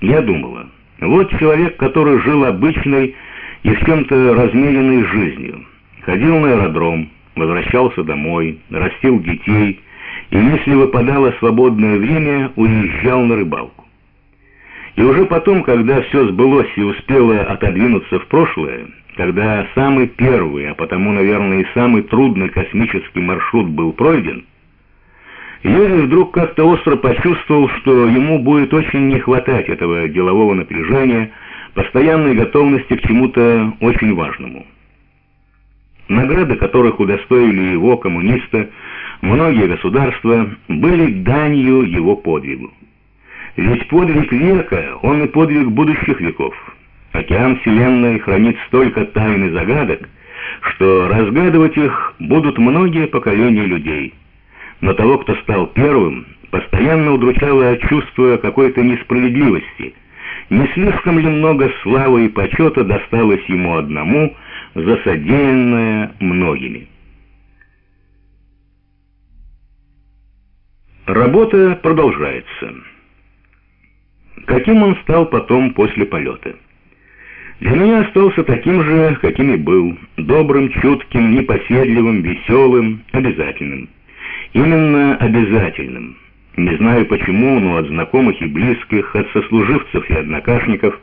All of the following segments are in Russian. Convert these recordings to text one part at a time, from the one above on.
Я думала, вот человек, который жил обычной и в чем-то размеренной жизнью. Ходил на аэродром, возвращался домой, растил детей, и если выпадало свободное время, уезжал на рыбалку. И уже потом, когда все сбылось и успело отодвинуться в прошлое, когда самый первый, а потому, наверное, и самый трудный космический маршрут был пройден, Юрий вдруг как-то остро почувствовал, что ему будет очень не хватать этого делового напряжения, постоянной готовности к чему-то очень важному. Награды, которых удостоили его коммуниста, многие государства, были данью его подвигу. Ведь подвиг века, он и подвиг будущих веков. Океан Вселенной хранит столько тайн и загадок, что разгадывать их будут многие поколения людей. Но того, кто стал первым, постоянно удручало чувство какой-то несправедливости. Не слишком ли много славы и почета досталось ему одному, за содеянное многими? Работа продолжается. Каким он стал потом после полета? Для меня остался таким же, каким и был. Добрым, чутким, непоседливым, веселым, обязательным. Именно обязательным. Не знаю почему, но от знакомых и близких, от сослуживцев и однокашников,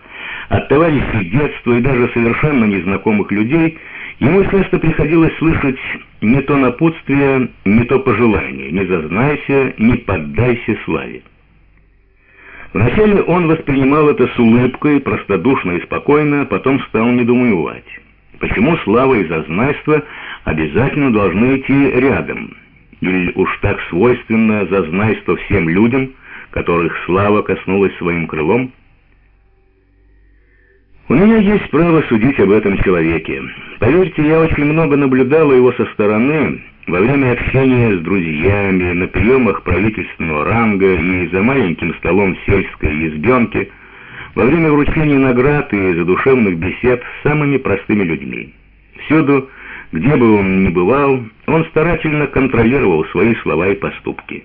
от товарищей детства и даже совершенно незнакомых людей ему часто приходилось слышать не то напутствие, не то пожелание, не зазнайся, не поддайся славе. Вначале он воспринимал это с улыбкой, простодушно и спокойно, потом стал недоумевать. Почему слава и зазнайство обязательно должны идти рядом? Или уж так свойственно зазнайство всем людям, которых слава коснулась своим крылом? У меня есть право судить об этом человеке. Поверьте, я очень много наблюдала его со стороны, во время общения с друзьями, на приемах правительственного ранга и за маленьким столом сельской избенке, во время вручения наград и задушевных бесед с самыми простыми людьми. Всюду, где бы он ни бывал, он старательно контролировал свои слова и поступки.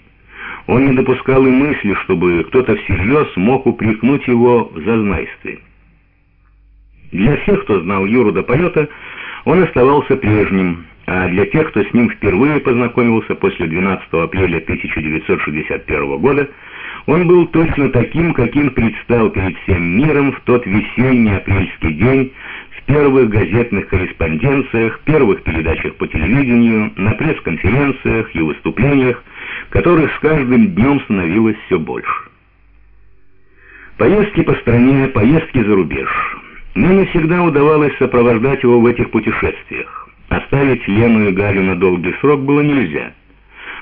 Он не допускал и мысли, чтобы кто-то всерьез мог упрекнуть его в зазнайстве. Для всех, кто знал Юру до полета, он оставался прежним, а для тех, кто с ним впервые познакомился после 12 апреля 1961 года, он был точно таким, каким предстал перед всем миром в тот весенний апрельский день, первых газетных корреспонденциях, первых передачах по телевидению, на пресс-конференциях и выступлениях, которых с каждым днем становилось все больше. Поездки по стране, поездки за рубеж. Мне не всегда удавалось сопровождать его в этих путешествиях. Оставить Лену и Галю на долгий срок было нельзя.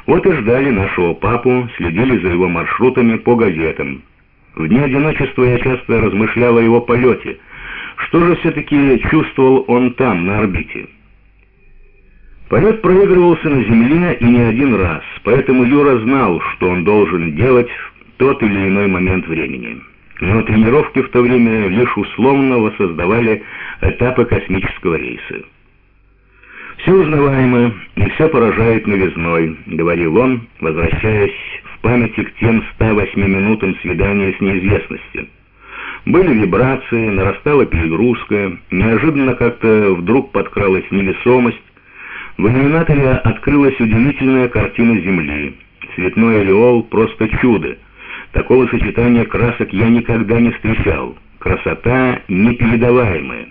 Вот и ждали нашего папу, следили за его маршрутами по газетам. В дни одиночества я часто размышлял о его полете. Что же все-таки чувствовал он там, на орбите? Полет проигрывался на Земле и не один раз, поэтому Юра знал, что он должен делать в тот или иной момент времени. Но тренировки в то время лишь условно воссоздавали этапы космического рейса. «Все узнаваемо, и все поражает новизной», — говорил он, возвращаясь в памяти к тем 108 минутам свидания с неизвестностью. Были вибрации, нарастала перегрузка, неожиданно как-то вдруг подкралась невесомость. В иллюминаторе открылась удивительная картина Земли. Цветной ореол — просто чудо. Такого сочетания красок я никогда не встречал. Красота непередаваемая.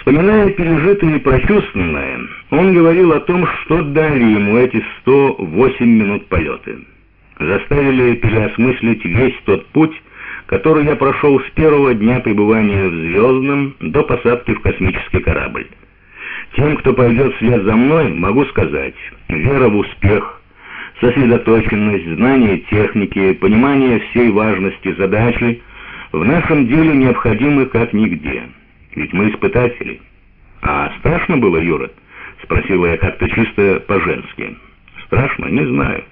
Вспоминая пережитое и прочувствованное, он говорил о том, что дали ему эти 108 минут полета. Заставили переосмыслить весь тот путь, который я прошел с первого дня пребывания в Звездном до посадки в космический корабль. Тем, кто пойдет вслед за мной, могу сказать, вера в успех, сосредоточенность, знание техники, понимание всей важности задачи в нашем деле необходимы как нигде. Ведь мы испытатели. А страшно было, Юра? Спросила я как-то чисто по-женски. Страшно? Не знаю.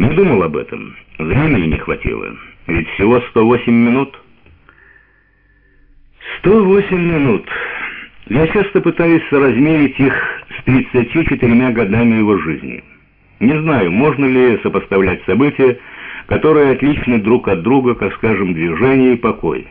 Не думал об этом. Времени не хватило. Ведь всего 108 минут. 108 минут. Я часто пытаюсь соразмерить их с 34 годами его жизни. Не знаю, можно ли сопоставлять события, которые отличны друг от друга, как, скажем, движение и покой.